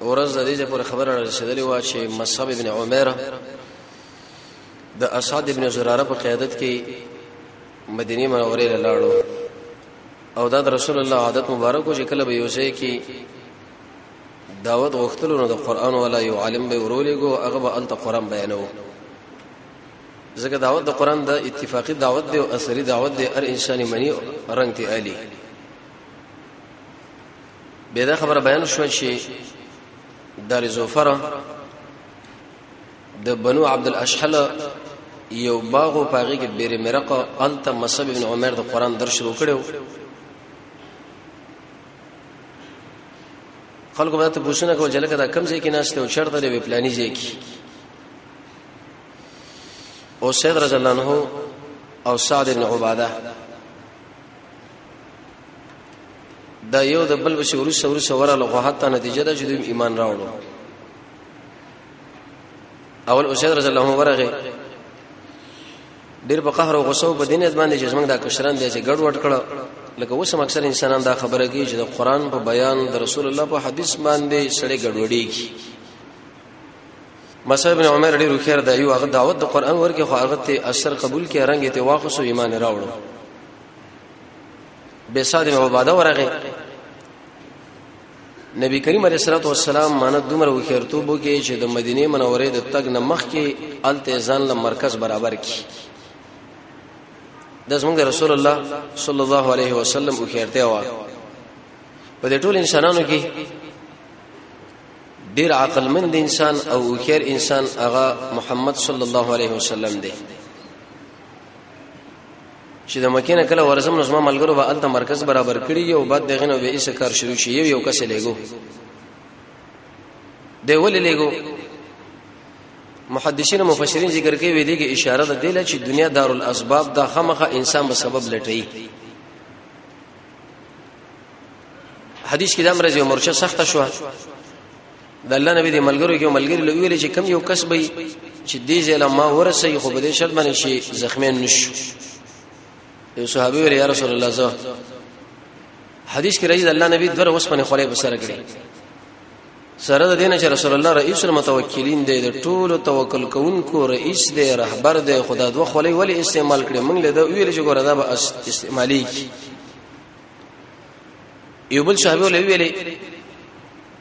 ورځ د دې پر خبره رسیدلې و چې مصعب ابن عمر د اسعد ابن زراره په قیادت کې مدینه منورې له لاړو او دا د رسول الله عادت مبارک چې کله به یوځای کې دعوت غوښتلو نو د قران ولا یو عالم به ورولېګو هغه به الته قران بیانو ځکه دعوت د قران د اتفاقی دعوت دی او اثری دعوت دی هر انسان منی رنگ ته علی به دا خبره بیان شو چې دار زوفر د بنو عبد الاشحل یو باغ او پاغي کې بیر مرقه الته مصعب ابن عمر د قران درس شروع کړو خلکو به ته پوښتنه کوي چې لکه دا کم ځای کې ناشته او شرط لري پلاني ځای کې او سید رضی الله عنه او سعد بن عباده دا یو د بل بشي ورسره ورسره وراله خو حتی نتیجه ده چې دوی ایمان راوړو اول اسید رضی الله ورغه ډیر په قهر او غصه په دین ځبان دي چې موږ دا کشران دي چې ګډ وډ کړه لکه اوس هم اکثر انسانان دا خبره کوي چې د قران په بیان د رسول الله په حدیث باندې سړی ګډوډي کی مصعب بن عمر ډیر خیر دی یو هغه دعوت د قران ورکه خو هغه ته اثر قبول کړي رنګ ته واقص او ایمان راوړو به ساده به عباده ورغه نبی کریم علیه الصلاه والسلام مانه دومره وخیرتو بو کې چې د مدینه منورې د تګ نه مخ کې الته ځان له مرکز برابر کی د زمونږ رسول الله صلی الله علیه وسلم وخیرته و په دې ټول انسانانو کې ډیر عقل مند انسان او خیر انسان هغه محمد صلی الله علیه وسلم دی چې د مکې نه کله ورزم نو زما ملګرو به الته مرکز برابر کړی او بعد دغه نو به ایسه کار شروع شي یو یو کس لګو دی ولې لګو محدثین مفسرین ذکر کوي ویلي کې اشاره ده دله چې دنیا دارالاسباب دا خامخه انسان به سبب لټي حدیث کې د امر زو مرشه سخته شو د الله نبی د ملګرو کې ملګری لوي ویل چې کم یو کس به چې دې ځله ما ورسې خو به دې شرط باندې شي زخمي نشو یو صحابي ویل یا رسول الله زه حدیث کې راځي د الله نبی دغه وسپنه خلې بسر کړی سره د دینه چې رسول الله رئیس المتوکلین دی د ټولو توکل کوونکو رئیس دی رهبر دی خدا دوه خلې ولی استعمال کړي موږ له دا ویل چې ګوره دا به استعمالي کی یو بل صحابي ولې ویلې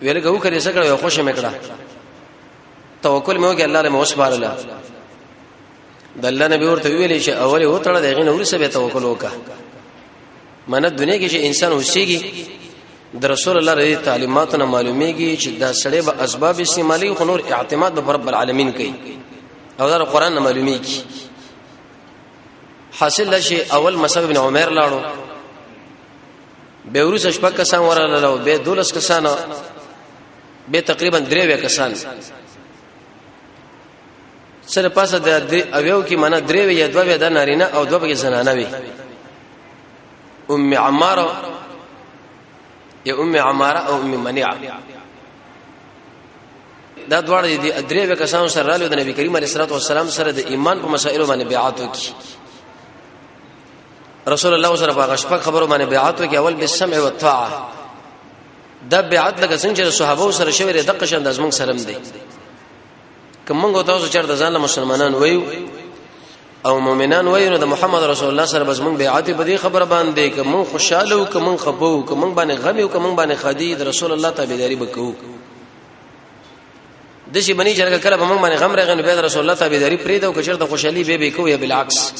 ویلې غو کړي څه کړو خوشې مې کړه توکل مې وکړ الله له موس بارلا د الله نبی ورته ویلې چې اول یو تړه دغه نور سره توکل وکا منه دنیا کې چې انسان اوسېږي د رسول الله رضی تعلیماتو نه معلومیږي چې دا سړی به اسباب استعمالي خو نور اعتماد به رب العالمین کوي او دا قرآن نه معلومیږي حاصل شي اول مصعب ابن عمر لاړو به ورس شپږ کسان ورغلل او به دولس کسان به تقریبا درې وې کسان سره پاسه د اویو کې منه درې وې یا دوه وې د نارینه او دوه به زنانه وې ام عماره یا ام عماره او ام منیع دا دواړه دي درې به کسان سره رالو د نبی کریم علیه الصلاه والسلام سره د ایمان په مسائلو باندې بیعت وکړي رسول الله سره په غشپه خبرو باندې بیعت وکړي اول به سمع او طاعه دا بیعت لکه څنګه چې صحابه سره شوی د قشن د ازمن سره دی کومه تاسو چرته ځان مسلمانان وایو او مؤمنان وایو د محمد رسول الله سره بس مونږ بیعت په دې خبره باندې کوم خوشاله او کوم خپو کوم باندې غم او کوم باندې خدي د رسول الله تابعداري وکړو د شي بني جرګه کله په موږ باندې غم راغی نو به رسول الله تعالی دری پرې دا کچر د خوشحالي به به کو یا بالعکس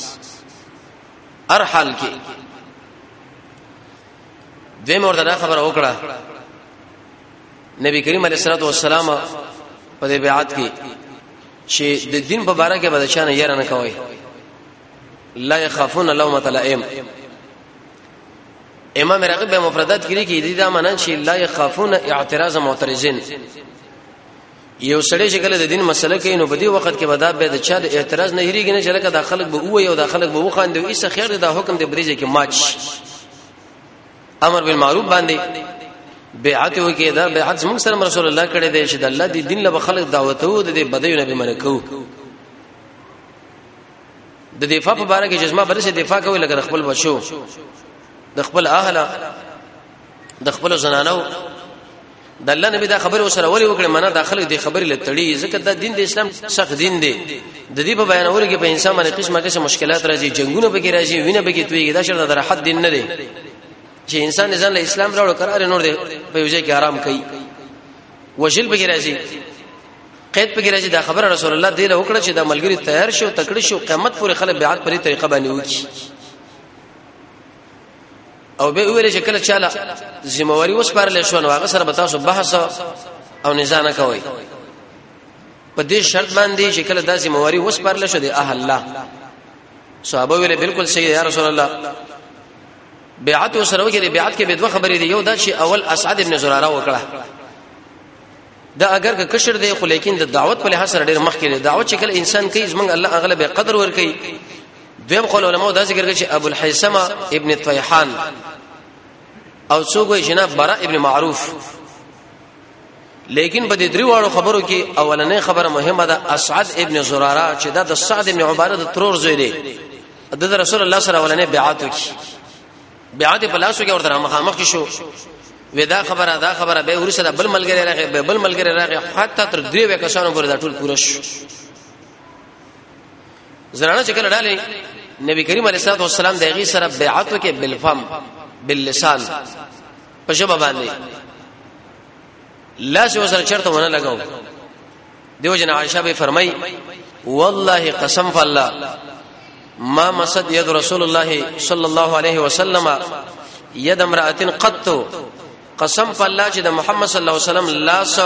هر حال کې دوی مور دا خبره وکړه نبی کریم علیه الصلاه والسلام په دې بیعت کې چې د دین په باره کې بدشان یې نه کوي لا يخافون لومه لائم امام راغب به مفردات کړي کې دي دا معنی چې لا يخافون اعتراض معترضين یو سړی چې کله د دین مسله کوي نو په دې وخت کې بدا به د چا د اعتراض نه هریږي نه چې لکه د خلک به وای او د خلک به وخاند او ایسه خیر د حکم د بریځي کې ماچ امر بالمعروف باندې بیعت وکي دا بیعت موږ سره رسول الله کړي دی چې د الله دی دین له خلک دعوت وو د بدیو نه به منکو د دفاع په باره کې جسمه بل شي دفاع کوي لکه خپل بچو د خپل اهل د خپل زنانو د الله نبی دا خبره وسره ولې وکړه منه داخله دې خبرې لټړي ځکه دا دین د اسلام سخت دین دی د دې په بیانولو کې په انسان باندې قسمه قسم مشکلات راځي جنگونه به کې راځي وینه به کې تویږي دا شرط د راحت دین نه دی چې انسان ځان له اسلام راوړ قرار نور دی په یوځای کې آرام کوي وجل به کې راځي قید پکې راځي دا خبره رسول الله دی له وکړه چې دا ملګری تیار شو تکړه شو قیامت پورې خلک بیعت پرې طریقه باندې وکی او به ویل چې کله چاله ذمہواری وسپارل شو نو هغه سره به تاسو بحث او نزاع نه کوئ په دې شرط باندې چې کله دا ذمہواری وسپارل شو د اهل الله صحابه ویل بالکل صحیح یا رسول الله بیعت سره وکړي بیعت کې به دوه خبرې دي یو دا چې اول اسعد ابن زراره وکړه دا اگر که کشر دی خو لیکن د دعوت په لحاظ سره ډیر مخکې دی دعوت چې کله انسان کوي زمنګ الله اغلب قدر ور کوي دویم قول علماء دا ذکر کوي چې ابو الحیثمه ابن طیحان او څوګوي جناب برا ابن معروف لیکن په دې درې واړو خبرو کې اولنې خبره مهمه ده اسعد ابن زراره چې دا د سعد ابن عباده د ترور زوی دی د رسول الله صلی الله علیه وسلم بیعت وکړي بیا دې پلاسو کې ورته مخامخ شو ودا خبره دا خبره به ورسره بل ملګری راغی به بل ملګری راغی حتی تر دوی به کسانو پورې دا ټول پوره شو زرانه چې کله ډالې نبی کریم علیه الصلاه والسلام دغه سره بیعت وکړي بالفم باللسان په ژبه باندې لاس یې سره چرته ونه لګاو دیو جن عائشه به فرمای والله قسم فالله ما مسد يد رسول الله صلى الله عليه وسلم يد امراه قط قسم په الله چې د محمد صلی الله علیه وسلم لاس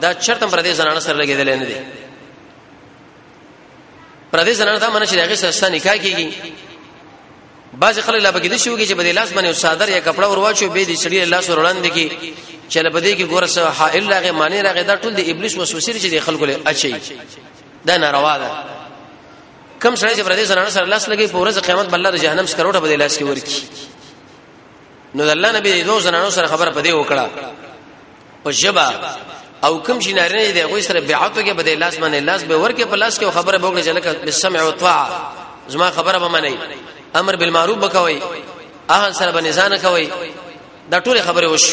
دا چرته پر دې زنانه سره لګیدل نه دي پر دې زنانه دا منه چې هغه سره نکاح کیږي بعض خلک لا بګی د شوږي چې بده لاس باندې صادر یا کپڑا ورواچو به دې سړي الله سره وړاندې کی چې له بده کې ګور سره حائل راغې معنی راغې دا ټول د ابلیس وسوسې چې د خلکو له اچي دا ناروا ده کم سړی چې پر دې زنانه سره لاس لګي په ورځ قیامت بل له جهنم سره وروټه بده لاس کې ورکی نو د الله نبی د دوه زنانو سره خبره پدې وکړه په جبا او کوم چې نارینه دی غوي سره بیعت وکړي په دې لاس باندې لاس به ورکه په لاس کې خبره به وکړي چې لکه بالسمع او طاعه زما خبره به منئ امر بالمعروف وکوي اهل سره به نزان کوي دا ټول خبره وش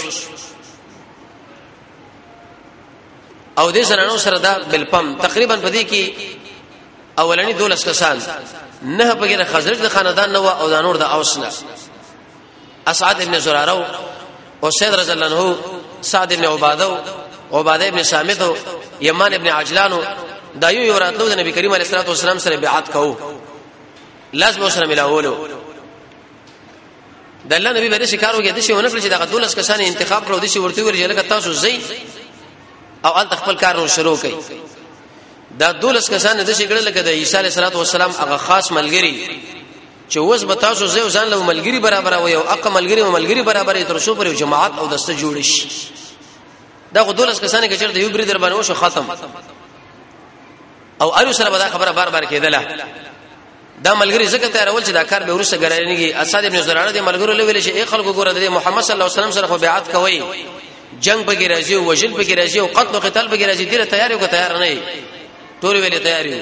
او دې زنانو سره دا بلپم تقریبا په دې کې اولنی دولس کسان نه پکې د خزرج د خاندان نه او د نور د اوس نه اسعد ابن زراره او سید رضی الله عنه سعد ابن عباده او عباده ابن صامت او یمان ابن عجلان دا یو یو راتلو د نبی کریم علیه الصلاه والسلام سره بیعت کوو لازم سره ملاولو د الله نبی باندې شکار وګړي د شي ونه کړی چې دغه دولس کسان انتخاب کړو د شي ورته ویل چې لکه تاسو زی او ال خپل کار نو شروع کړي دا دولس کسان د شي کړل لکه د عیسی علیه السلام هغه خاص ملګری چې اوس به تاسو زه ځان له ملګری برابر وي او اق ملګری او ملګری برابر تر څو پر جماعت او دسته جوړ شي دا خو دولس کسانه کې چیرته یو بری در باندې وشو ختم او ارو سره به دا خبره بار بار کېدله دا ملګری زکه ته راول چې دا کار به ورسره ګرایږي اسد ابن زراره دې ملګرو له ویل چې ای خلکو ګوره د محمد صلی الله علیه وسلم سره خو بیعت کوي جنگ به راځي او وجل به راځي او قتل او قتال به راځي دې تیار یو تیار نه ټول ویل تیار یو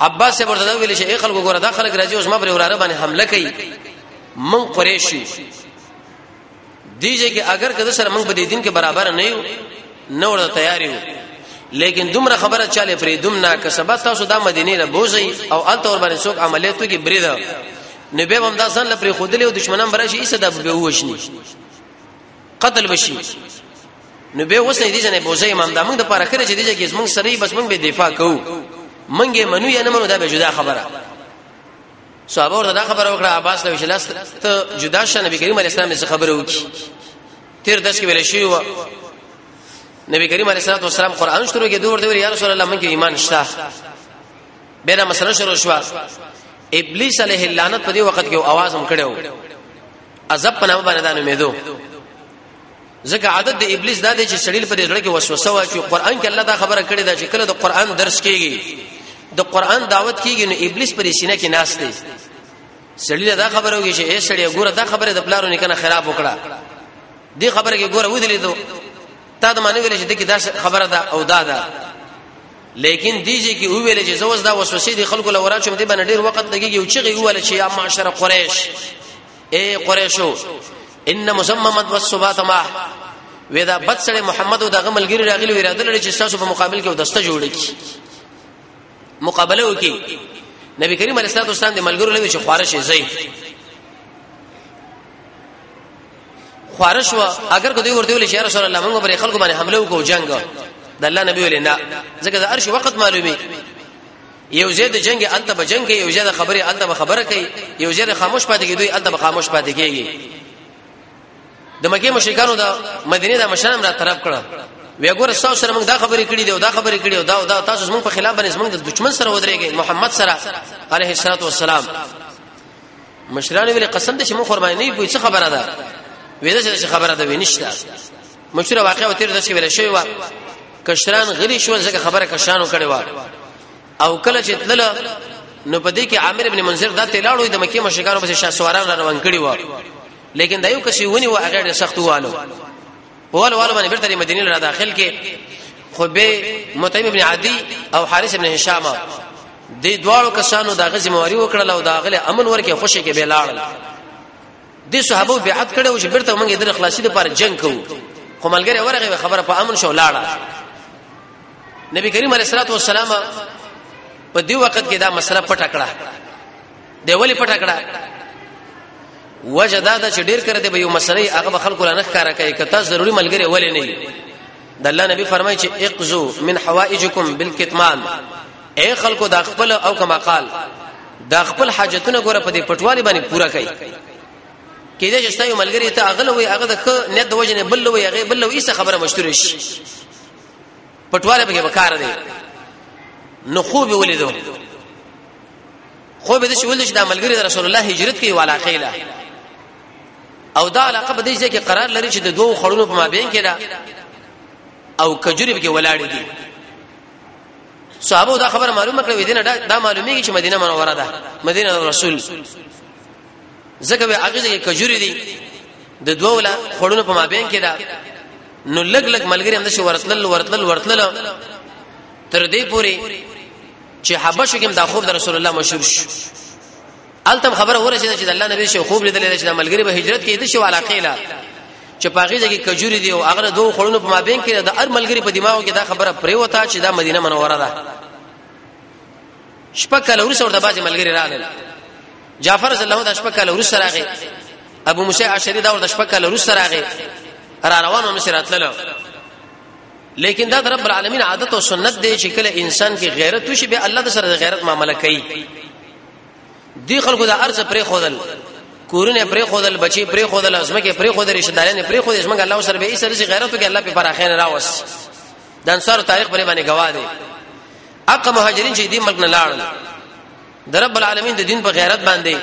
عباس ورته دا ویل چې اې خلکو ګوره دا خلک راځي اوس ما پر وراره باندې حمله کوي من قریشي دیږي کې اگر کده سره موږ په دې دین کې برابر نه یو نو ورته تیار یو لیکن دومره خبره چاله پرې دوم نه کسبه تاسو دا مدینه له بوزي او ال تور باندې څوک عملیاتو کې بریدا نو به هم دا ځان لپاره خودلې او دشمنان براشي ایسه د به وښني قتل بشي نو به اوس نه دي جنې بوزي امام دا موږ د پاره کړی چې دي چې موږ سره بس موږ به دفاع کوو منګه منو یا نه منو دا به جدا خبره صحابه ورته دا خبره وکړه عباس له وشلاس ته جدا شه نبی کریم علیه السلام څخه خبره وکړي تیر داس کې ویل شي و نبی کریم علیه الصلاه والسلام قران شروع کې دوه ورته یا رسول الله منګه ایمان شته بیره مسله شروع شو ابلیس علیه اللعنت په دې وخت کې आवाज هم کړو عذاب په نامه باندې دا نومېدو ځکه عادت د ابلیس دا دی چې سړی په دې ځړه کې وسوسه واچي قران کې الله دا خبره کړې ده چې کله د قران درس کیږي د قران دعوت کیږي نو ابلیس پر سینه کې ناس دی سړی دا خبره وږي چې اے سړی ګوره دا خبره د پلارو نه کنه خراب وکړه دې خبره کې ګوره ودلې ته تا د معنی ویل چې دغه دا خبره ده او دا ده لیکن دیږي کې او ویل چې زوز دا وسوسې دي خلکو لورا چې دې باندې ډیر وخت لګيږي او چې ویل چې یا معاشره قریش اے قریشو ان مزممت والصبات ما ودا بد سره محمد او دغه ملګری راغلی ویرا دل چې تاسو په مقابل کې ودسته جوړ کی مقابله وکي نبی کریم علیه الصلاه والسلام د ملګرو لوي چې خارش زی خارش وا اگر کو دوی ورته ویل چې رسول الله موږ پر خلکو باندې حمله وکړو جنگ د الله نبی ویل نه ځکه د ارش وخت معلومي یو ځای د جنگ الته به جنگ یو ځای د خبرې الته به خبره کوي یو ځای د خاموش پاتې کیږي دوی الته به خاموش پاتې کیږي د مکه مشرکانو د مدینه د مشران را طرف کړه وی ګور تاسو سره موږ دا خبرې کړې دي او دا خبرې کړې او دا او دا تاسو موږ په خلاف باندې موږ د دشمن سره ودرېږي محمد سره عليه الصلاه والسلام مشران ویل قسم دې چې موږ قرباني نه پوي څه خبره ده وې دا چې خبره ده وینشته مشر واقع وتیر د شي ویل شوی و کشران غلی شو ځکه خبره کشانو کړي و او کله چې تل نو په دې کې عامر ابن منذر دا تلاړو د مکه مشکانو په شاه سواران را روان کړي و لیکن دا یو کسي ونی و هغه ډېر سخت والو په والو والو باندې بیرته مدینه را داخل کې خو به متیم ابن عدی او حارث ابن هشام د دواړو کسانو دا غزي مواري وکړل او دا غله امن ورکه خوشي کې به لاړل دې صحابه بیعت کړي او چې بیرته موږ یې د خلاصي لپاره جنگ کوو خو ملګری ورغه خبره په امن شو لاړه نبی کریم علیه الصلاه والسلام په دې وخت کې دا مسله پټه کړه دی ولی پټه کړه وجه دا ده چې ډیر کړه دی به یو مسلې هغه خلکو لا نه ښکارا کوي کته ضروری ملګری ولې نه د الله نبی فرمایي چې اقزو من حوائجکم بالکتمان اے خلکو دا خپل او کما قال دا خپل حاجتونه ګوره په دې پټوالي باندې پورا کړي کېدې چې ستاسو ملګری ته اغل وي هغه د ک نیت د وجه نه بل وي هغه بل وي څه خبره مشتور شي پټواله به وکړ دی نو خو به ولیدو خو به د شول چې د ملګری د رسول الله هجرت کوي والا خیلا او دا علاقه به دې کې قرار لري چې د دوو خړونو په مابین کې ده او کجوري به کې ولاړې دي صحابه دا خبره معلومه کړې دینه دا معلومیږي چې مدینه منوره ده مدینه رسول زکه به هغه ځای کجوري دي د دوه ولا خړونو په مابین کې ده نو لګ لګ ملګری هم د شو ورتل ورتل ورتل تر دې پوري چې حبشو کې د خوب د رسول الله مشهور شو التم خبره ورسېده چې د الله نبی شو خوب لیدل چې د ملګری به هجرت کې د شو علاقې لا چې پاغي ځکه کجوري دی او هغه دوه خړونو په مابین کې د هر ملګری په دماغو کې دا خبره پرې وتا چې دا مدینه منوره ده شپه کله ورسره ورته باځي ملګری راغل جعفر رضی الله د شپه کله ورسره راغی ابو موسی عشری دا ورته شپه کله ورسره راغی را روانو مې سره تللو لیکن دا رب العالمین عادت او سنت دی چې کله انسان کې غیرت وشي به الله د سره غیرت معاملې کوي دی خلکو د ارزه پرې خودل کورونه پرې خودل بچي پرې خودل ازمکه پرې خودل رشتہ داران پرې خودل ازمکه الله سره به ایسر سي غیرت کې الله په فراخین راوس د انصار تاریخ پرې باندې گواه دي اق مهاجرین چې دې ملک نه لاړل د رب العالمین د دین په غیرت باندې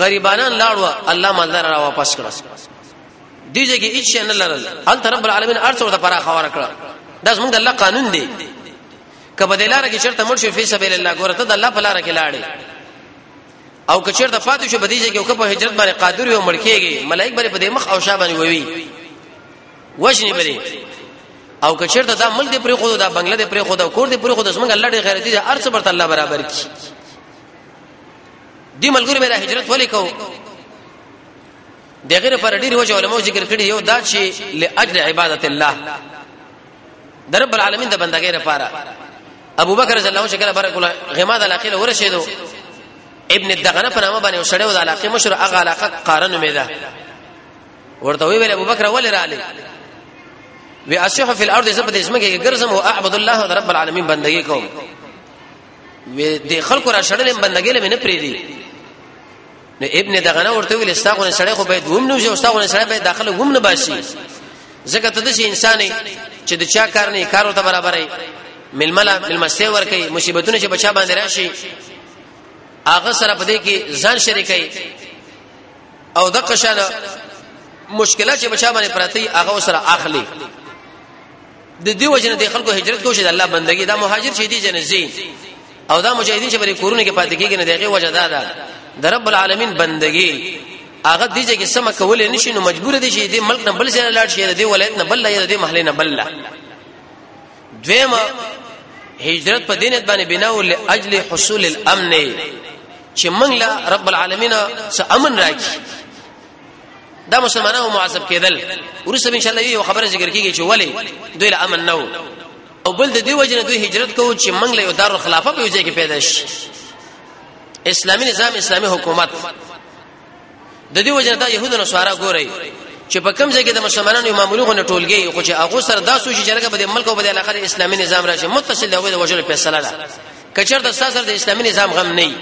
غریبانان لاړو الله مالدار را واپس کړ دي چې کې هیڅ نه لرل هل رب العالمین ارڅ ورته پراخ ور کړ دا زمونږ د الله قانون دی کبه د لار کې چرته مړ شو فی سبیل الله ګوره ته د الله په لار کې لاړې او که چرته فاتو شو بدیږي کې او په هجرت باندې قادر یو مړ کېږي ملائک باندې په دې مخ او شا باندې ووي وښنی بری او که چرته دا ملک دې پرې خو دا بنگله دې پرې خو دا کور دې پرې خو دا څنګه الله دې غیرتی دې ارڅ برته الله برابر کی دې ملګری مې هجرت ولې کو دغه پر ډیر وجه علماء ذکر کړی یو دا چې لاجل عبادت الله در رب العالمین د بندګۍ لپاره ابو بکر رضی الله عنه شکل برک الله غما د علاقې له ورشېدو ابن الدغنه په نامه باندې وشړیو د علاقې مشر هغه علاقه قارن امیده ورته ویل ابو بکر ولې رااله وی اسیح فی الارض زب د اسمه کې ګرځم او اعبد الله رب العالمین بندگی کوم وی د خلکو را شړلې بندګۍ لمه نه پریدي نو ابن دغه نه ورته ویل ستا غو سړی خو باید هم نو جو ستا غو سړی باید داخله هم نه باسي ځکه ته د شي انسان چې د چا کار نه کارو ته برابرې ململا ملمسته ور کوي مصیبتونه چې بچا باندې راشي هغه سره په دې کې ځان شریکي او د قشانه مشکلات چې بچا باندې پراتی هغه سره اخلي د دې وجنه د خلکو هجرت کوشي د الله بندگی دا مهاجر شي دي جنزي او دا مجاهدین چې بری کورونه کې پاتې کېږي نه دغه وجه دا ده د رب العالمین بندگی هغه دې چې سم کول نه شي نو مجبور دي شي دې ملک نه بل ځای لاړ شي دې ولایت نه بل ځای دې محله نه بل دویمه هجرت په دینت باندې بنا ول اجل حصول الامن چې موږ له رب العالمین سره امن راکړي دا مسلمانانو معذب کېدل ورسره ان شاء الله یو خبره ذکر کیږي چې ولی دوی له امن نو او بل د دې وجنه دوی هجرت کوو چې موږ له دار خلافه په ځای کې پیدا شي اسلامي نظام اسلامي حکومت د دې وجنه دا يهودو نصارا ګوري چې په کوم ځای کې د مسلمانانو معمولی غو ټولګي خو چې هغه سره دا سوچ چې هغه به ملک او به علاقه اسلامي نظام راشي متصل دی هغه د وجل فیصله ده کچر د ساسر د اسلامي نظام غم نه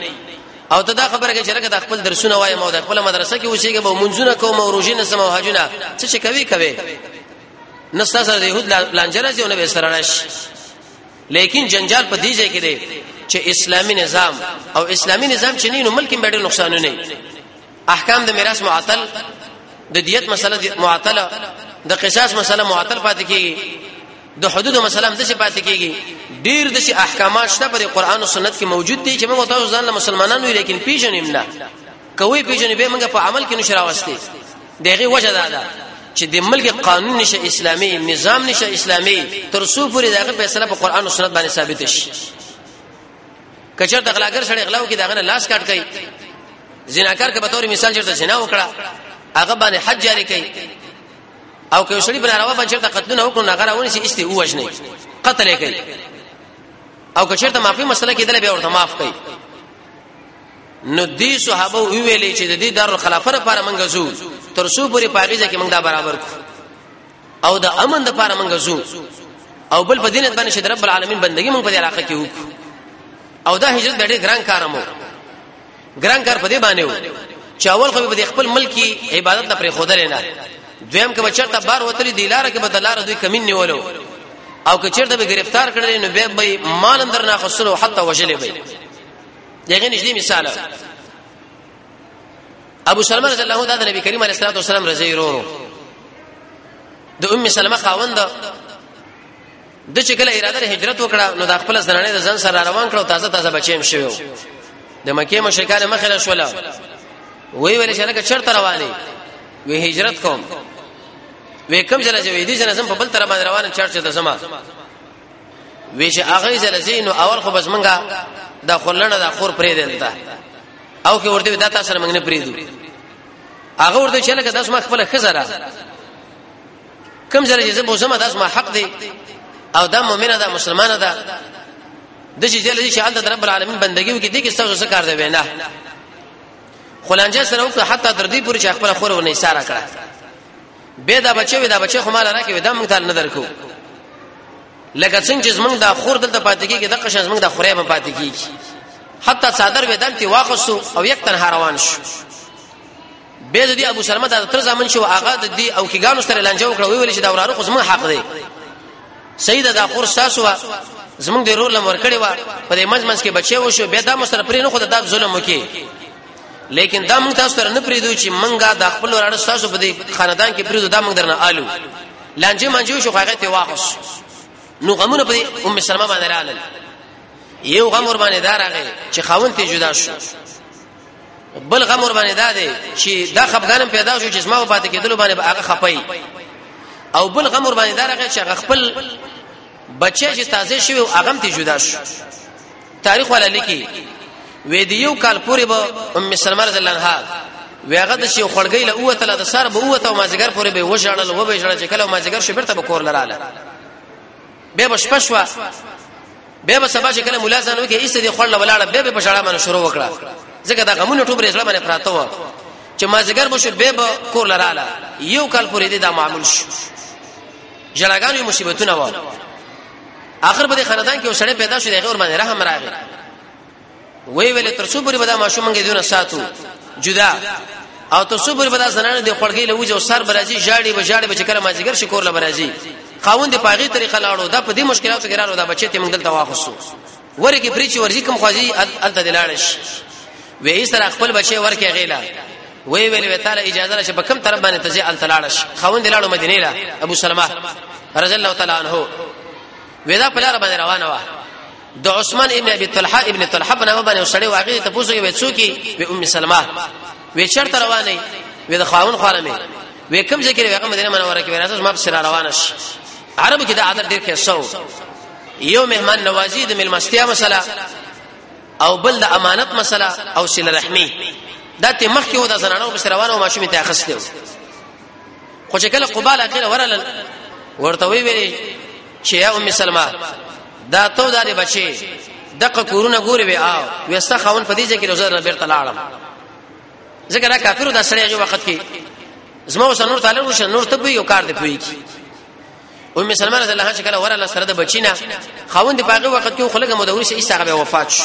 او ته دا خبره کې چې لکه د خپل درسونه وایم او د خپل مدرسه کې اوسېږم او منځونه کوم او روزي نه سم او حجونه څه چې کوي کوي نه ستاسو د يهود لانجره زیونه به سره راشي لیکن جنجال په دې ځای کې دی چې اسلامی نظام او اسلامی نظام چې نینو ملک کې ډېر نقصان نه احکام د میراث معطل د دیت مسله معطله د قصاص مسله معطل پاتې کیږي د حدود مسله هم څه پاتې کیږي ډیر د شي احکامات شته پر قران او سنت کې موجود دي چې موږ تاسو ځان له مسلمانانو یې لیکن پیژنیم نه کوي پیژنې به موږ په عمل کې نشرا واستي دغه وجه دا ده چې د ملک قانون نشه اسلامي نظام نشه اسلامي تر څو پورې دغه فیصله په قران او سنت باندې ثابت شي کچر د غلاګر سره غلاو کې دغه لاس کاټ کوي زناکار کې به تور مثال چیرته زنا وکړه هغه باندې حج جاری کوي او که شړي بنا روا باندې چرته قتلونه وکړو نه غره ونی سي استه وژني قتل یې کوي او که چرته معافي مسله کې دل به ورته معاف کوي نو دی صحابه ویلې چې د دې دار خلافت لپاره منګه زو تر څو پورې پاګیزه کې موږ دا برابر کو او د امن د لپاره موږ زو او بل په دینت باندې چې رب العالمین بندگی موږ په علاقه کې وکړو او دا هجرت ډېر ګران کارمو ګران کار په دې باندې و چې اول خو به خپل ملکی عبادت نه پرې خودل نه دویم که بچرته بار وتلی دی لار کې به د لار دوی کمین نیولو او که چیرته به گرفتار کړل نو به به مال اندر نه خسرو حتی وجلې به دغه نږدې مثال ابو سلمہ رضی الله تعالی د نبی کریم علیه الصلاه والسلام رضی ورو د ام سلمہ خاوند د چې کله اراده هجرت وکړه نو د خپل زنانه د ځن سره روان کړو تازه تازه بچیم شوو د مکه مشرکان مخه نه شول وی ویل چې لکه چرته رواني وی هجرت کوم وی کوم ځل چې وی دي چې زم په بل تر باندې روان چرته ته زما وی چې هغه ځل چې نو اول خو بس منګه د خلنه د خور پرې دلته او که ورته دا تاسو سره منګنه پرې دو هغه ورته چې لکه داس ما خپل خزره کوم ځل چې زبو زما داس ما حق دی او دا مؤمنه ده مسلمانه ده د چې جل دي چې الله رب العالمین بندګي وکړي دي کې تاسو څه کار دی وینا خلانجه سره وکړه حتی تر دې پورې چې خپل خور ونه اشاره کړه به دا بچي وي دا بچي خو مال نه کوي دا موږ تعال نه درکو لکه څنګه چې موږ دا خور دلته پاتې کیږي د قشن موږ دا خورې به پاتې کیږي حتی صادر وې دلته واخصو او یک تنها روان شو به د دې ابو سلمہ د تر ځامن شو هغه د دې او کیګانو سره لانجه وکړه ویل چې دا وراره خو زموږ حق دی سید دا خور تاسو وا زموږ د رول لمر کړی وا په دې منځ منځ کې بچي و شو به دا مستر پرې نه خو دا ظلم وکي لیکن دا موږ تاسو سره نه پریدو چې منګه د خپل وراره تاسو په دې خاندان کې پریدو دا موږ درنه آلو لانجه منجو شو هغه ته واخص نو غمونه په ام سلمہ باندې رااله یو غم ور باندې دارغه چې خاون ته جدا شو بل غم ور باندې دا دی چې دا خپګان پیدا شو چې زما په پاتې کېدل باندې هغه خپای او بل غم ور باندې دا راغی چې خپل بچی چې تازه شوی هغه هم ته جدا شو تاریخ ولا لیکي وې دی یو کال پورې به ام سلمہ رضی الله عنها ویغه د شي خړګۍ له اوته له سر به اوته او مازیګر پورې به وژړل و به ژړل چې کله مازیګر شو برته به کور لراله به بشپشوا به به سبا شکل مولا زانو کې ایسته دی خړل ولاړه به به په شړا باندې شروع وکړه ځکه دا غمونه ټوبره اسلام باندې پراته و چې ما زګر بشو به به کور لراله یو کال پورې دې دا معمول شو جړاګانو مصیبتونه و اخر په دې خاندان کې وسړې پیدا شو دغه ور باندې رحم راغی وی ویل تر څو پورې به دا ماشوم منګه دونه ساتو جدا او تر څو پورې به دا زنانه د خړګې له وجه او سر برازي جاړي به جاړي به چې کله مازیګر شکور له برازي خاوند په هغه طریقه لاړو دا په دې مشکلاتو کې راو دا بچی ته موږ دلته واخصو ورګي پرې چې ورځي کم خوځي الته دلاړش وې سره خپل بچي ورکه غیلا وی ویل وی تعالی اجازه نشه په کوم طرف باندې تزي ال تلاړش خوند لاړو مدینه لا ابو سلمہ رضی الله تعالی عنہ ودا پلار باندې روانه وا د عثمان ابن ابي طلحه ابن طلحه په نامه باندې وسړی واغې ته پوښتنه وې څوک وي ام سلمہ وې چرته روانه وې د خاون خاله مې وې کوم ځای کې هغه مدینه منوره کې راځه ما په سره روانه شي عربو کې دا عادت ډېر کېسو یو مهمان نوازی د ملمستیا مسله او بل د امانت مسله او صله رحمی دا ته مخ کې و د زنانو په روانه او ماشوم ته اخستیو خو چې کله قبال اخر ورل ورته وی ویلي چې یا ام سلمہ دا تو دا دی بچي دغه کورونه ګوري وي او وستا خاون په دې ځای کې روزه رب بیرته لاړم ځکه دا کافر د سړی یو وخت کې زما وس نور تعالی وش نور ته یو کار دی پوي کی ام سلمہ رضی الله عنها کله وراله سره د بچینا خاوند په هغه وخت کې خلګه مدوري سي ایسه هغه وفات شو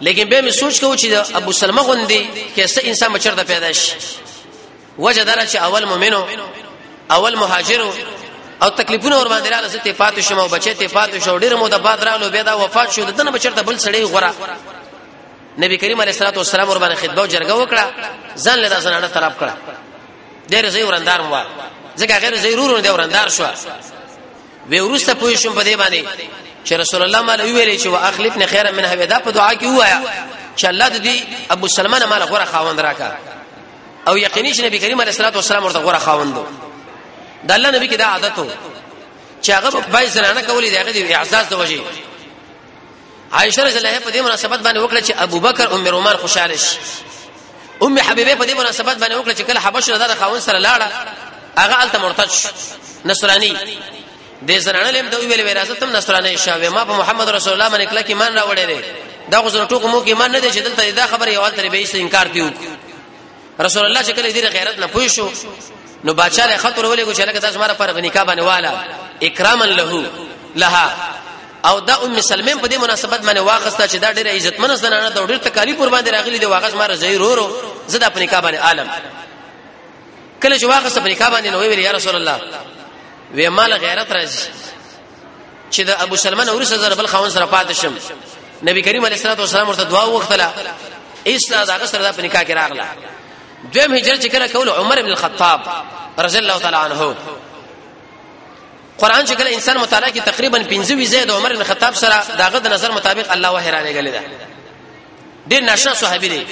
لیکن به می سوچ کوو چې ابو سلمہ غوندي کې څه انسان بچر ته پیدا شي وجه دار چې اول مؤمنو اول مهاجرو او تکلیفونه ور باندې رااله ستې پاتې شوم او بچې ته پاتې شو ډیر مو د بعد رالو به دا وفات شو دنه بچر ته بل سړی غره نبی کریم علیه الصلاه والسلام ور باندې خدمت او جرګه وکړه ځان له دا زنانه طلب کړه ډیر زی ورندار مو ځکه غیر ضرور نه دی ورندار شو وی ورسته پوه شوم په دې باندې چې رسول الله مال ویلې چې واخلفني خیرا منها ودا په دعا کې وایا چې الله دې ابو سلمان مال غره خاوند راکا او یقیني چې نبی کریم علیه الصلاه والسلام ورته غره خاوندو د الله نبی کې دا عادت وو چې هغه بای زنانه کولې دغه د اعزاز د وجې عائشه رضی الله په دې مناسبت باندې وکړه چې ابوبکر ام رومان خوشاله شي ام حبیبه په دې مناسبت باندې وکړه چې کله حبشه د خاون سره لاړه هغه الته مرتد شو نصرانی د زنانه لم دوی ویل وراثه تم نصرانه شاوه ما په محمد رسول الله باندې کله کې مان راوړې ده دا خو زره ټکو مو کې مان نه دي چې دلته دا خبره یو تر به انکار دی وکړي رسول الله چې کله دې غیرت نه پوي شو نو بادشاہ له خطر ولې کو چې لکه تاسو ماره پر بنکا باندې والا اکراما له لها او دا ام سلمین په دې مناسبت باندې واخسته چې دا ډېر عزتمن زنانه د ډېر تکالیف پر باندې راغلي دی واغس ماره زیرورو زدا په نکاح باندې عالم کله چې واغس په نکاح باندې نو ویل یا رسول الله وې مال غیرت راځي چې د ابو سلمہ نور سره زربل خاون سره پات شم نبی کریم علیه الصلاه والسلام ورته دعا وکړه ایستا دا سره د نکاح کې راغله دویم هجرت چې کله کول عمر ابن الخطاب رضی الله تعالی عنہ قران چې کله انسان مطالعه کې تقریبا 15 ویزه د عمر ابن الخطاب سره داغه د نظر مطابق الله وحی را لګل دا ډیر نشه صحابي دی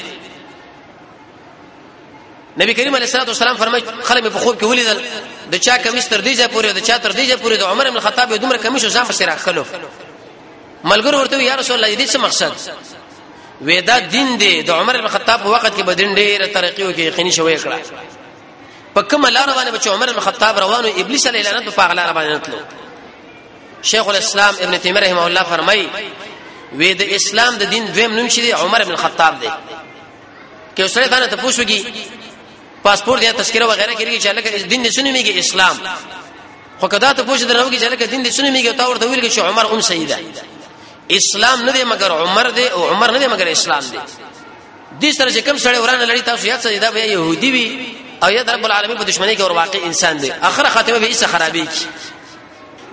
نبی کریم علیه الصلاه والسلام فرمایي خلک په خوب کې ولیدل د چا کمیس تر دیجه پورې د چا تر دیجه پورې د عمر بن الخطاب دومره کمیس ځان په سر اخلو ملګر ورته یا رسول الله دې څه مقصد وېدا دین دی د عمر بن الخطاب په وخت کې بدین ډېر ترقیو کې یقیني شوی کړه په کوم لار باندې بچ عمر بن الخطاب روانو ابلیس علیه لعنت په غلا باندې تلو شیخ الاسلام ابن تیمیه رحمه الله فرمایي وې د اسلام د دین دویم نوم شې عمر بن الخطاب دی کې سره دا نه ته پوښوږي پاسپورت یا تذکره وغیرہ کېږي چې لکه دین دې سنوي کې اسلام خو کدا ته پوښتنه راوږي چې لکه دین دې سنوي کې تا ورته ویل چې عمر هم صحیح ده اسلام نه دی مګر عمر دی او عمر نه دی مګر اسلام دی دې سره چې کوم سړی ورانه لړی تاسو یاد سړی دا به يهودي وي او یا رب العالمین په دشمنی کې اور واقع انسان دی اخر خاتمه به ایسه خرابې کی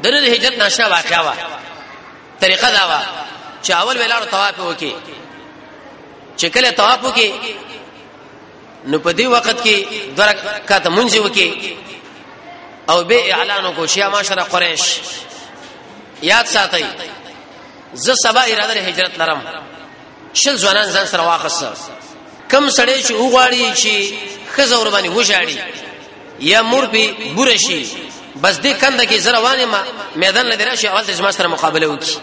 دنه هجرت ناشنا واقعا وا طریقه دا وا چې اول ویلار طواف وکي چې کله طواف وکي نو په دې وخت کې درک کاته مونږ وکي او به اعلان کو شیا معاشره قریش یاد ساتي زه سبا اراده هجرت لرم شل ځوانان ځان سره واخصه کم سړی چې وغواړي چې خزه ور باندې وژاړي یا مور به بورشي بس دې کنده کې زروانه ما میدان لدی راشي اول ځما سره مقابله وکي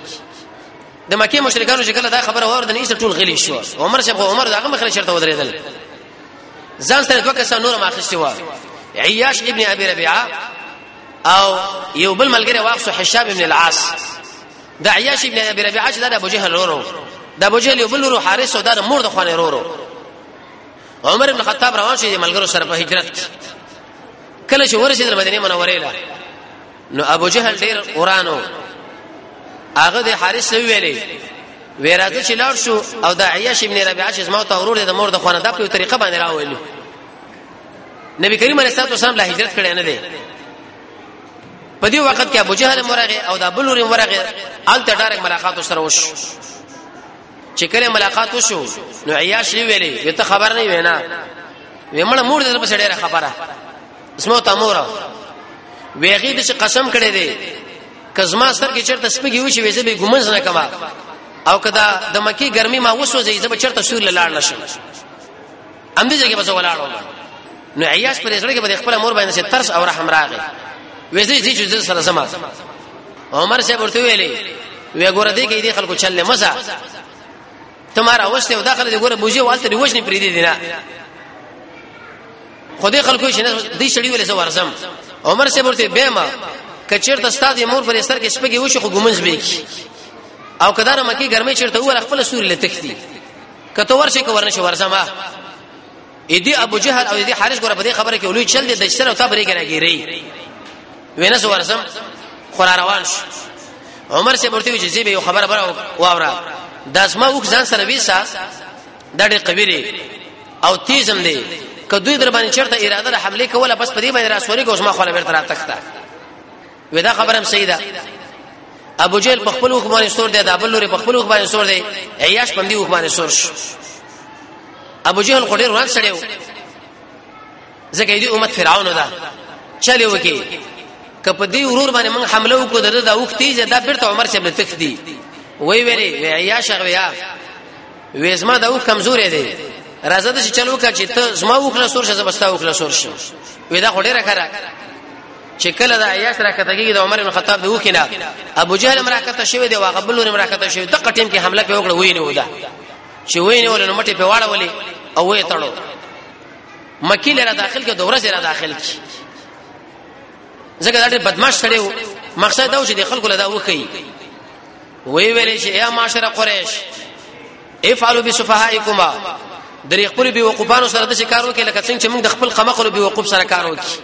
د مکه مشرکانو شکل دا خبره اور د نيسه ټول غلي شو عمر شیخ عمر داغه مخره شرط ودرېدل ځان سره دوه کسان نور ماخستي و عياش ابن ابي ربيعه او یو بل ملګری واقصو حشاب ابن العاص د عیاش ابن ابي ربيعه چې د ابو جهل ورو د ابو جهل بل ورو حارث او د مور د خوانه ورو عمر ابن خطاب روان شي د ملګرو سره په هجرت کله چې ورسېدل مدینه منوره له نو ابو جهل ډیر اورانو هغه د حارث ویلې ویراته چې لاړ شو او د عیاش ابن ربيعه چې زما ته ورور د مور د خوانه د په طریقه باندې راوړل نبی کریم علیه الصلاه والسلام له هجرت کړي نه دی په دې وخت کې ابو جهل مرغه او دا بلوري مرغه الته ډایرک ملاقات سره وش چې کله ملاقات وشو نو عیاش لوي ویلې ته خبر نه وینا ومړه مور دې په سړی خبره اسمو تامور ویغی د قسم کړي دي کزما سر کې چرته سپګي وشي وې زبې ګمز نه کما او کدا د مکی ګرمي ما وسو زې زب چرته سور لاړ نشم ام دې ځکه بس ولاړو نو عیاش پر زړه کې به خپل مور باندې ترس او رحم راغی وېزې دې چې سره سما عمر صاحب ورته ویلې وی ګور دې کې دې خلکو چلې مزه تمہارا وشته داخله دې ګور بوجي والته دې وښني پری دې دینه خدای خلکو شنه دې شړی ولې زو ورزم عمر صاحب ورته به ما کچیر ته استاد مور پر سر کې سپګي وشو خو ګمنځ به کی او کدار مکی ګرمه چیرته ور خپل سوري لتختی کته ورشي کو ورنه شو ورزما اې دې ابو جهل او دې حارث ګره په دې خبره کې ولوي چل دې دشتر او تا برې کنه کیږي وینس ورزم خورا روان شو عمر سے ورته وی چې زی به یو خبره برا واورا داسما وک ځان سره ویسا د دې قبيله او تیزم دی کدوې در باندې چرته اراده د حمله کوله بس په دې باندې راسوري کوس ما خو له برته را تخته ودا خبره هم صحیح ده ابو جهل په خپل وخت باندې سور دی دا بل لوري په خپل وخت باندې سور دی عیاش په دې وخت باندې سور شو ابو جهل خو ډیر وران سړیو ځکه دې امت فرعون ده چلے وکي کپ دې ورور باندې موږ حمله وکړو دا د وخت تیز دا بیرته عمر شپ تخ دی وی ویلې وی عیاش غویا وی زما دا وخت کمزورې دی راځه د چلو کا چې ته زما وخت له سور شه زبستا وخت له سور شه وی دا خو ډیره کړه چې کله دا عیاش راکته کېږي د عمر بن خطاب د وکینه ابو جهل مراکته شوی دی واغه بل مراکته شوی د قټیم کې حمله په وکړه وینه ودا چې وینه ولنه مټي په واړه ولې او وې تړو مکی لره داخل کې دوره سره داخل کې زګر دا بدمعش سره مقصد دا و چې د خلکو لدا وکي وی ویلې چې یا معاشره قریش افعلوا بسفهائکم درې خپل بي وقوفانو سره د شکارو کې لکه څنګه چې موږ د خپل قمقلو بي وقوف سره کارو کې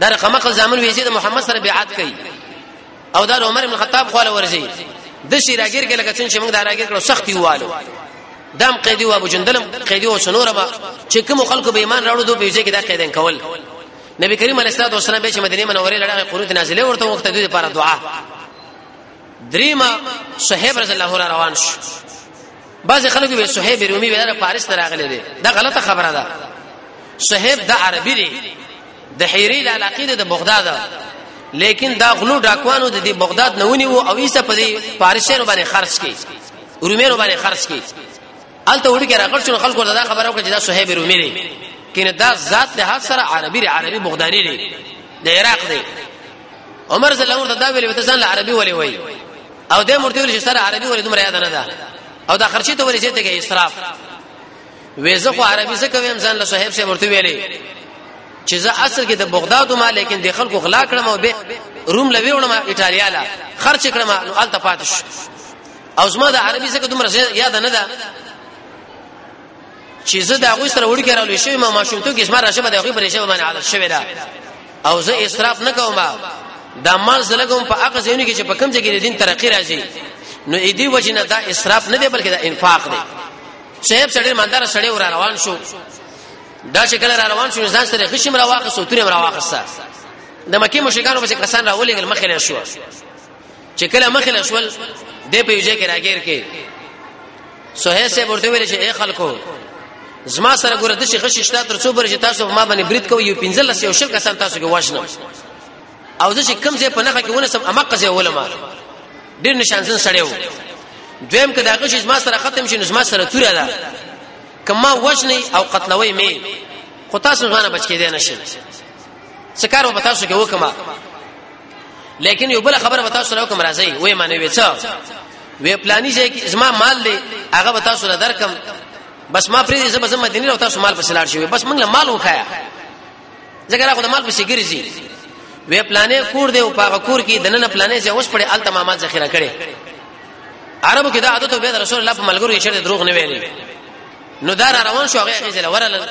دا رقم خپل ځامن ویزه د محمد سره بیعت کوي او دا عمر بن خطاب خو له ورځي د شي راګیر کې لکه څنګه چې موږ دا راګیر کړو سختي والو دام قیدی او ابو جندلم قیدی او سنور ما چې کوم خلکو به ایمان راوړو دوی په ځای کې دا قیدین کول نبی کریم علیه الصلاه والسلام به چې مدینه منوره لړغه قنوت نازله ورته وخت دوی لپاره دعا دریما صہیب رضی الله عنه روان شو بعضی خلک وی صہیب رومی وی دا پاریس ته راغلی دی دا غلطه خبره ده صہیب د عربی دی د حیری له علاقې د بغداد لیکن دا غلو ډاکوانو د بغداد نه ونی وو او ایسه په دې پاریسانو باندې خرج کی رومیانو باندې خرج کی الته وړي کې راغړ شو خلکو دا خبره وکړه چې دا صہیب رومی دی کینه دا ذات له سره عربی عربی بغدادی دی د عراق دی عمر رضی الله عنه دا ویل وته ځان عربي ولې وای او د مرته ویل چې سره عربي ولې دومره یاد نه ده او دا خرچې ته ولې چې ته اسراف وېزه خو عربي څه کوي ځان له صاحب سره ورته ویلې چې زه اصل کې د بغداد ما لیکن د خلکو غلا کړم او به روم لوي وړم ایتالیا لا خرچ کړم نو الته پاتش او زما د عربي څخه دومره یاد نه ده چې زه دا غوي سره وړي کړو شوی ما ماشومتو کې زما راشه به دا غوي پرېشه باندې عادت شوی دا او زه اسراف نه کوم دا مال زلګم په هغه ځایونو کې چې په کم ځای کې د دین ترقی راځي نو اې دی وجنه دا اسراف نه دی بلکې دا انفاق دی صاحب سړی مندار سړی ور روان شو دا چې کله را روان شو ځان سره غشم را واخصو تورم را واخصه د مکه مشکانو په کسان راولېګل مخې له شو چې کله مخې له شول د په یوځای کې راګیر کې سوهې سه ورته ویل چې اے خلکو زما سره ګوره د شي غشي شته تر څو برج تاسو ما باندې برید کوي یو 15 یو شل کسان تاسو کې واشنه او زه چې کم ځای په نخه کې ونه سم امقه ځای ولما ډیر نشانسن سړی و دویم که دا غشي زما سره ختم شي نو زما سره توره ده کما وشني او قتلوي می خو تاسو ځانه بچ کېدای نشئ سکارو په تاسو کې وکما لیکن یو بل خبره وتا سره کوم راځي وې معنی وې څه وې پلاني ځای کې زما مال دی هغه وتا سره درکم بس ما پرې زما زما دیني او تاسو مال پسې لاړ شي بس موږ مال وخایا ځکه راخو د مال پسې ګرځي وې پلانې کور دی او پاغه کور کې دنه پلانې ځای اوس پړې الته ما مال ذخیره کړي عربو کې دا عادت به رسول الله په ملګرو یې شر دروغ نه ویلي نو دا را روان شو هغه غزل ورل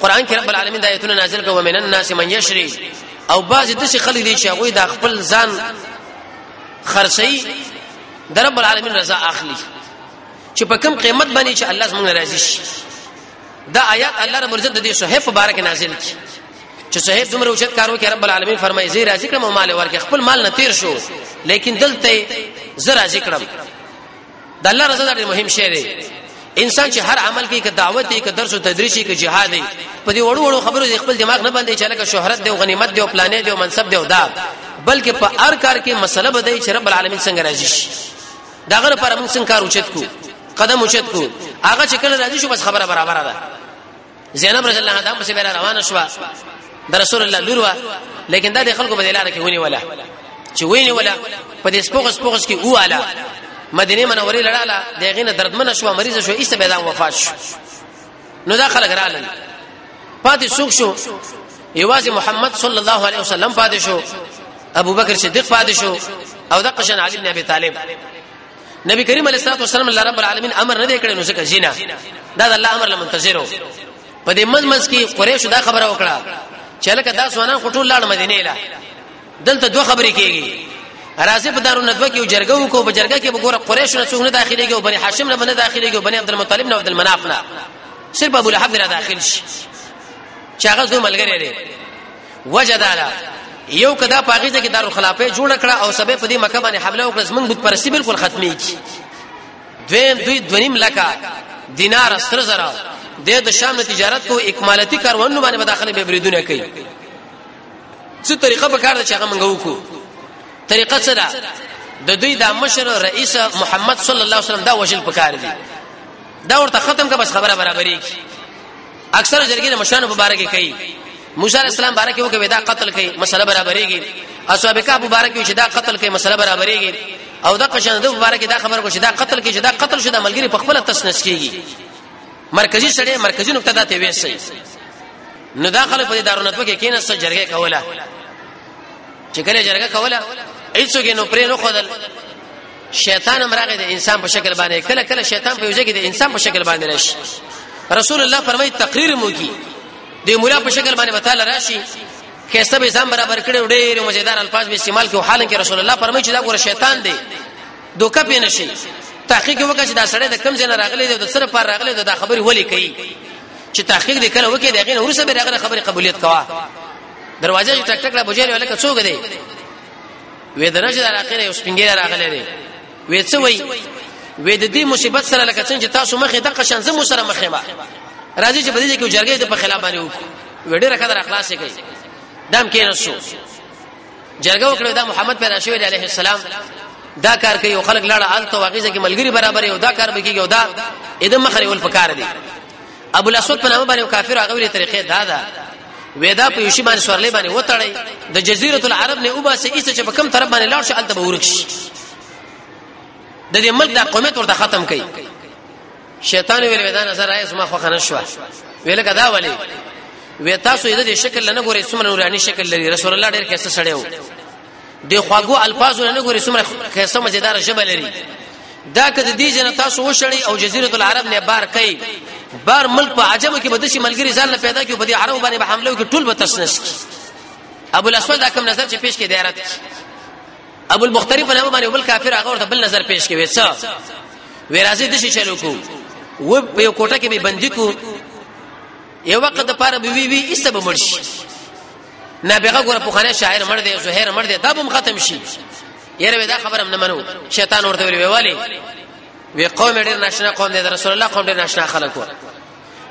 قران کې رب العالمین د آیتونو نازل کوي ومن الناس من یشری او بعض د شي خلک دي چې هغه د خپل ځان خرڅي د رب العالمین رضا اخلي چې په کم قیمت باندې چې الله زموږ راضي شي دا آیات الله رب العزت د دې صحیفه مبارک نازل کړي چې صحیح دومره اوچت کارو کې رب العالمین فرمایي زی راضي کړم مال ورکه خپل مال نه تیر شو لیکن دلته زه راضي کړم د الله رضا ډېر مهم شی دی انسان چې هر عمل کوي که دعوت کوي که درس او تدریس کوي که جهاد کوي په دې وړو وړو خبرو د خپل دماغ نه باندې چې لکه شهرت دی او غنیمت دی او پلانې دی او منصب دی او دا بلکې په هر کار کې مسله به دی چې رب العالمین څنګه راضي شي دا غره پر موږ څنګه کار اوچت کو قدم اوچت کو هغه چې کله راضي شو بس خبره برابر ده زینب رضی الله عنها پسې بیا روانه شو د رسول الله لور وا لیکن دا د خلکو په لار کې ونی ولا چې ویني ولا په دې سپوغس سپوغس کې واله مدینه منورې لړاله دغه نه دردمن شو مریض شو ایسته به دا وفات شو نو دا خلک رالل پاتې سوق شو یوازې محمد صلی الله علیه وسلم پاتې شو ابو بکر صدیق پاتې شو او د قشن علی بن ابي طالب نبی کریم علیه الصلاه والسلام الله رب العالمین امر نه کړی نو څه کزینا دا د الله امر لمنتظرو په دې منځ منځ کې قریش دا خبره وکړه چې لکه دا سونه خټول لاړ مدینه له دلته دوه خبرې کیږي راځي په دارو ندوه کې جرګه وکړو په جرګه کې وګوره قریش نه څنګه داخليږي او بني هاشم نه بني داخليږي او بني عبد المطلب نه عبد المناف نه صرف ابو لهب نه داخل شي چې هغه زو ملګری دی وجه دا ده یو کدا پاغي ځکه دارو خلافه جوړ کړه او سبب په دې مکه باندې حمله وکړه زمونږ بت پرستی بالکل ختمي کی دویم دوی دونیم لکه دینار ستر زرا د د شام نه تجارت کو اکمالاتي کاروانونه باندې مداخله به بریدونه کوي څه طریقه به کار ده چې هغه موږ وکړو طریقه څه ده د دوی د مشر رئیس محمد صلی الله علیه وسلم دا وجل پکار دي دا ورته ختم کا بس خبره برابرې کی اکثر جرګې د مشرانو په باره کې کوي موسی علی السلام باره کې وکوي دا قتل کوي مسله برابرېږي اصحاب کعب باره کې چې دا قتل کوي مسله برابرېږي او دا قشن د باره کې دا خبره کوي چې دا قتل کوي چې دا قتل شو د ملګری په خپل تسنس کیږي مرکزی سړی مرکزی نقطه ده ته وېسي نو دا خلک په دې دارونت کې کینسته جرګه کوله چې کله جرګه کوله هیڅوګې نو پرې نو خدل شیطان هم راغی د انسان په شکل باندې کله کله شیطان په یوځای کې د انسان په شکل باندې راشي رسول الله فرمایي تقریر مو کی د مولا په شکل باندې وتعال راشي کیسه به ځان برابر کړي ډېر مزیدار الفاظ به استعمال کوي حالان کې رسول الله فرمایي چې دا ګور شیطان دی دوکه پې نشي تحقیق وکړي چې دا سړی د کم ځای راغلی دی د سره پر راغلی دی دا خبري ولي کوي چې تحقیق دې کله وکړي دغه ورسره به راغله خبره قبولیت کوا دروازه چې ټک ټک لا بوجل ولکه څوګ دی وې درجه در اخره یو سپینګیر راغلی دی وې څه وای وې د دې مصیبت سره لکه څنګه چې تاسو مخې دغه شان زمو سره مخې ما راځي چې په دې کې جرګې د په خلاف باندې وکړو وې ډېر قدر اخلاص کوي دم کې رسو جرګه وکړه دا محمد پیدا شوی دی عليه السلام دا کار کوي او خلک لاړه آلته واغیزه کې ملګری برابر یو دا کار به کیږي او دا اې د مخره ول پکار دی ابو الاسود په نامه باندې یو کافر هغه ویلې طریقې دا ده وېدا په یوشي باندې سورلې باندې وتړي د جزیره العرب نه وباسي ایسه چې په کم طرف باندې لاړ شي الته به ورک شي د دې ملک د قومیت ورته ختم کړي شیطان ویل وېدا نظر آئے سما خو خنه شو ویل کدا ولی وې تاسو دې شکل نه ګورئ څومره نوراني شکل لري رسول الله ډېر کیسه سړیو د خواګو الفاظو نه ګوري څومره خسته مزیدار ژبه لري دا کده دی جن تاسو وشړی او جزیره العرب نه بار کوي بار ملک په عجم کې بدشي ملګری ځان پیدا کیو په دې عرب باندې به حمله وکړي ټول به تسنس ابو الاسود کوم نظر چې پیش کې دایرت ابو البختری په نامه باندې بل کافر هغه ورته بل نظر پیش کوي څه ورازي د شي چلو کو و په یو کوټه کې به بندي کو یو وخت د پاره به وی وی ایسته به مرشي نابغه ګوره پوخانه شاعر مړ دی زهیر مړ دی دا به ختم شي یره دا خبره نه منو شیطان ورته ویل ویواله وی قوم ډیر ناشنا قوم دی رسول الله قوم ډیر ناشنا خلک وو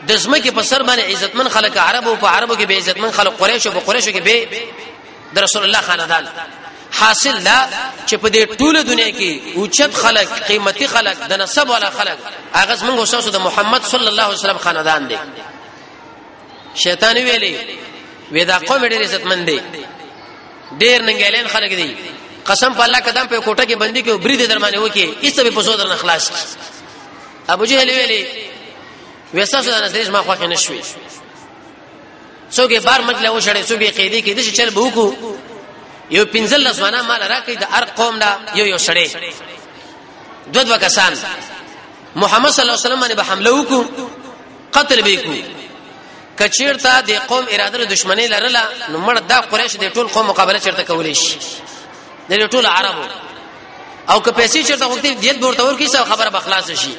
د زمکه په سر باندې عزتمن خلک عرب او په عربو کې به عزتمن خلک قریش او په قریشو کې به د رسول الله خاندان حاصل دا چې په دې ټوله دنیا کې اوچت خلک قیمتي خلک د نسب والا خلک هغه زمونږ اوساسو د محمد صلی الله علیه وسلم خاندان دی شیطان ویلې وې دا قوم ډېر عزتمن دی ډېر ننګیلین خلک دی قسم په الله قدم په کوټه کې بندي کې برید درمانه وکي ایست به په سودر نه خلاص کی ابو جهل ویلې وساسو د نظریش ما خوښ نه شوي څوګه بار مګله و شړې څوګه قیدې کې د چل به وکړو یو پنځل لسمانه مال راکې د ار قوم دا یو یو شړې دو دو کسان محمد صلی الله علیه وسلم باندې به حمله وکړو قتل به کو کچیرته د قوم اراده د دشمنی لرله نو مړ دا قریش د ټول قوم مقابله چیرته کولې شي د ټول عربو او که پیسې چیرته وخت دیت ورته ورکی څه خبره بخلاص شي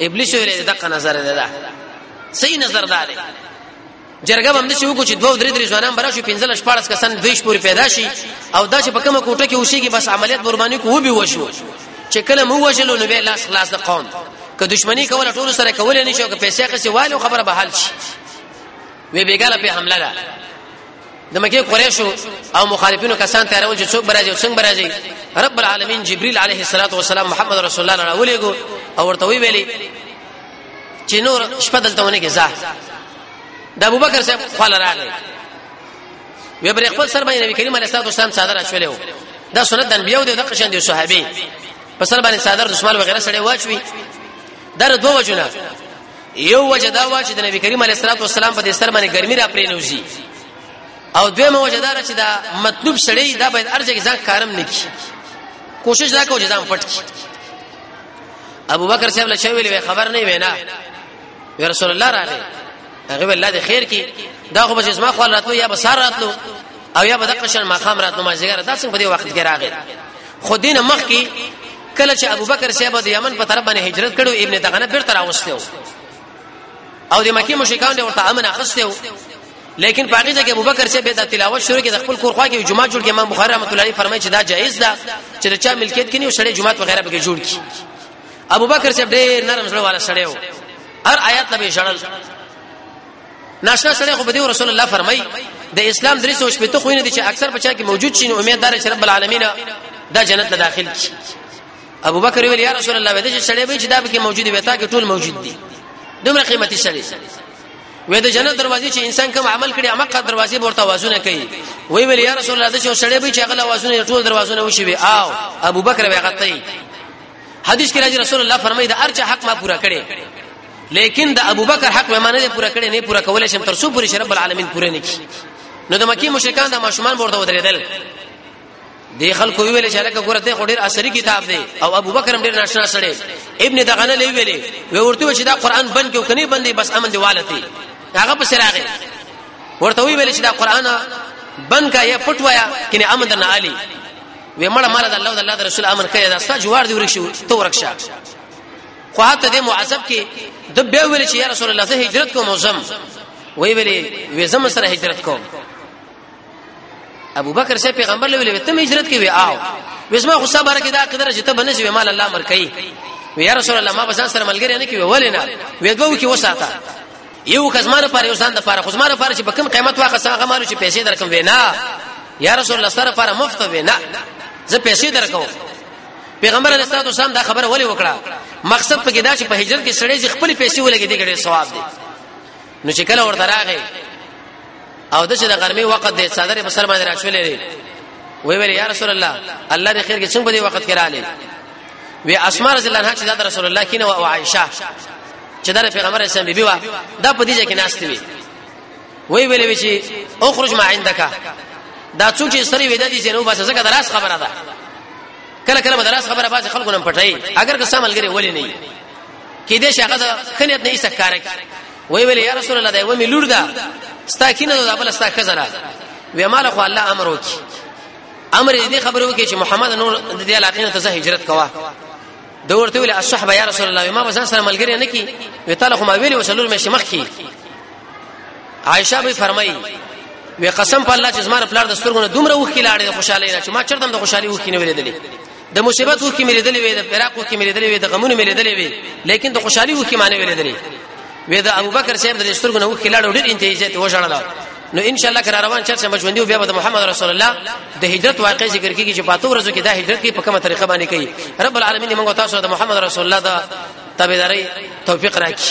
ابلیس ویل دغه نظر ده صحیح نظر ده جرګه باندې شو کو چې دوه درې درې ځوانان برا شو 15 14 کسان دیش پورې پیدا شي او دا چې په کومه کوټه کې اوسېږي بس عملیات برمانی کو وبي وشو چې کله مو وشلو نو به لاس خلاص د قوم که دښمنی کوله ټول سره کولای نشو که پیسې قصې والو خبره به حل شي وی بیګاله په حمله ده د مکه قریشو او مخالفینو کسان تیارول چې څوک برازي او څنګه برازي رب العالمین جبريل عليه الصلاه والسلام محمد رسول الله راولېګو او ورته وی ویلي چې نور شپه دلته ونه کې زه د ابوبکر صاحب خپل راغی وی بر خپل سر باندې نبی کریم علیه الصلاه والسلام صادره شولې و دا سنت دن بیاو د قشن دي صحابي په سر باندې صادر دشمال وغیرہ سره واچوي در دوه وجنه یو وجه دا واچ د نبی کریم علیه الصلاه والسلام په دې سر باندې ګرمي را پرې نوځي او دویمه وجه دا چې دا مطلوب سړی دا باید ارزه کې ځان کارم نکړي کوشش دا کوو چې ځان پټ کړي ابو بکر صاحب له شویل وی خبر نه وینا یا رسول الله راغی هغه الله دې خیر کی دا خو بس اسما خپل راتلو یا بسار راتلو او یا بدق شن ماقام راتلو ما زیګر دا څنګه په دې وخت کې راغی خو دینه مخ کی کله چې ابو بکر صاحب د یمن په طرف باندې هجرت کړو ابن دغنه بیرته راوستو او د مکه مشرکان له ورته امن اخسته وو لیکن پاګه چې ابوبکر چې به د تلاوت شروع کې د خپل کور خوا کې جمعه جوړ کې امام بخاری رحمۃ اللہ علیہ فرمایي چې دا جایز ده چې د چا ملکیت کې نه شړې جمعه وغیرہ به جوړ کی ابوبکر چې ډېر نرم زړه والا سړی و هر آیات لبه شړل ناشنا سره خو بده رسول الله فرمای د اسلام درې سو شپته خو نه دي چې اکثر بچا کې موجود شي نو امیددار چې رب العالمین دا جنت له داخل کی ابو بکر ویل یا رسول الله ودا چې سړی به چې دا به کې موجود وي تا کې ټول موجود دي دومره قیمتي سړی وې د جنت دروازې چې انسان کوم عمل کړي هغه دروازې ورته وازونه کوي وی ویل یا رسول الله چې سړی به چې هغه وازونه ټول دروازونه وشي وي او ابو بکر به غتای حدیث کې راځي رسول الله فرمایي دا ارچ حق ما پورا کړي لیکن د ابو بکر حق ما نه پورا کړي نه پورا کولای شم تر څو پوری شرب العالمین پوره نه کی نو د مکی مشرکان د ماشومان ورته ودرېدل دی خلکو ویل چې لکه ګوره ته ډیر اثري کتاب دی او ابو بکر هم ډیر ناشنا سره ابن دغنه لوي ویلې وی ورته چې دا قران بند کیو کني بندي بس امن دی والتي هغه په سراغه ورته ویل چې دا قران بند کا یا پټوایا کني امن درنه علي وی مړه مال د الله د الله رسول امر کړی دا ستا جوار دی ورکشو تو ورکشه خو هته د معذب کې د بیا ویل چې یا رسول الله زه هجرت کوم زم وی ویلې وې زم سره هجرت کوم ابو بکر سے پیغمبر له ویلې ته هجرت کوي آو وسما خو صبر کې دا قدر چې ته بنځ وی مال الله مرکې وی یا رسول الله ما بسان سره ملګری نه کوي ولې نه وې دوه کې وساته یو کزمانه پر یو ځان د پر خزمانه پر چې په کم قیمت واخه څنګه مالو چې پیسې درکم وینا یا رسول الله سره پر مفت وینا زه پیسې درکم پیغمبر علیه الصلاه والسلام دا خبره ولې وکړه مقصد په کې دا چې په هجرت کې سړی چې خپل پیسې ولګي دي ګډه ثواب دی نو چې کله ورته راغی او د چې د غرمې وخت دی صدر په سر باندې راښولې وی ویل یا رسول الله الله دې خیر کې څنګه په دې وخت کې رااله وی اسماء رضی الله عنها چې د رسول الله کینه او عائشه چې د پیغمبر اسلام بیبي وا دا په دې ځای کې ناشته وی وی ویل وی چې اخرج ما عندك دا څو چې سری ودا دي چې نو بس زګه دراس خبره ده کله کله دراس خبره باز خلکو نن پټای اگر که سملګری ولې نه کې دې شغه د خنیت نه ایسه کار کوي وی ویل یا رسول الله دا و می لور دا ستا کینه دا بل ستا خزره وی مال خو الله امر وکي امر دې خبره وکي چې محمد نور د دې علاقې نه ته هجرت کوا د ورته ویل الصحبه یا رسول الله ما بزان سره ملګری نه کی وی تعالی خو ما ویل وسلور مې شمخ کی عائشه به فرمایي وی قسم په الله چې زما پلار د سترګونو دومره وښکي لاړې خوشاله نه چې ما چرته د خوشحالي وښکي نه ویلې دلې د مصیبت وخت کې مې لیدلې وې د فراق وخت کې مې لیدلې وې د غمونو مې لیدلې وې لیکن د خوشحالي وخت کې معنی وې لیدلې وې د ابوبکر صاحب د سترګو نه وخت کې لاړ ډېر انتهاجه ته وژړل نو ان شاء الله کرا روان چرته مجوندي او بیا د محمد رسول الله د هجرت واقع ذکر کیږي چې پاتو ورځو کې د هجرت کې په کومه طریقه باندې کوي رب العالمین موږ تاسو د محمد رسول الله د تابعداري توفیق راکړي